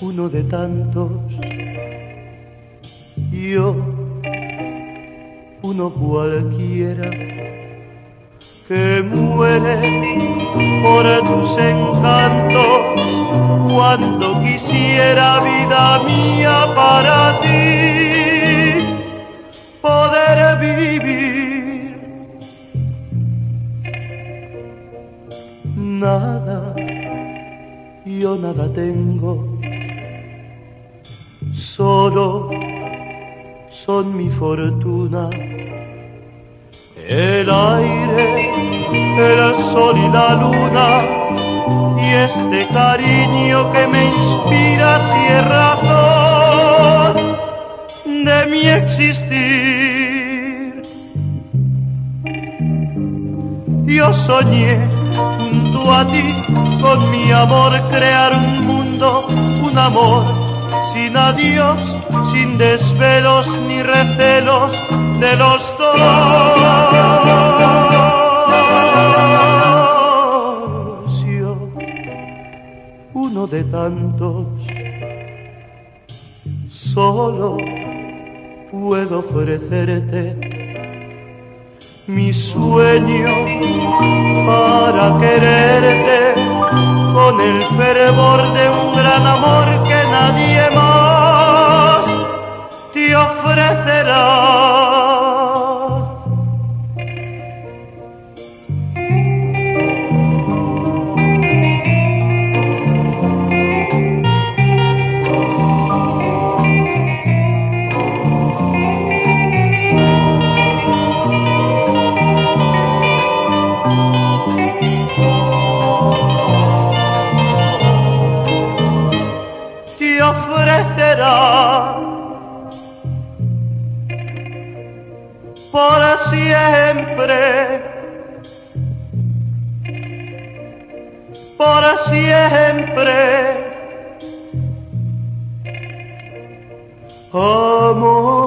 uno de tantos, yo, uno cualquiera, que muere por tus encantos cuando quisiera vida mía para ti poder vivir. Nada, yo nada tengo, solo son mi fortuna el aire, el sol y la luna, y este cariño que me inspira si es razón de mi existir. Yo soñé con mi amor crear un mundo, un amor sin adiós, sin desvelos ni recelos de los dos. Yo, uno de tantos, solo puedo ofrecerte mi sueño para quererte con el fervor de un gran amor que nadie más te ofrecerá. Por siempre, por siempre. Amor.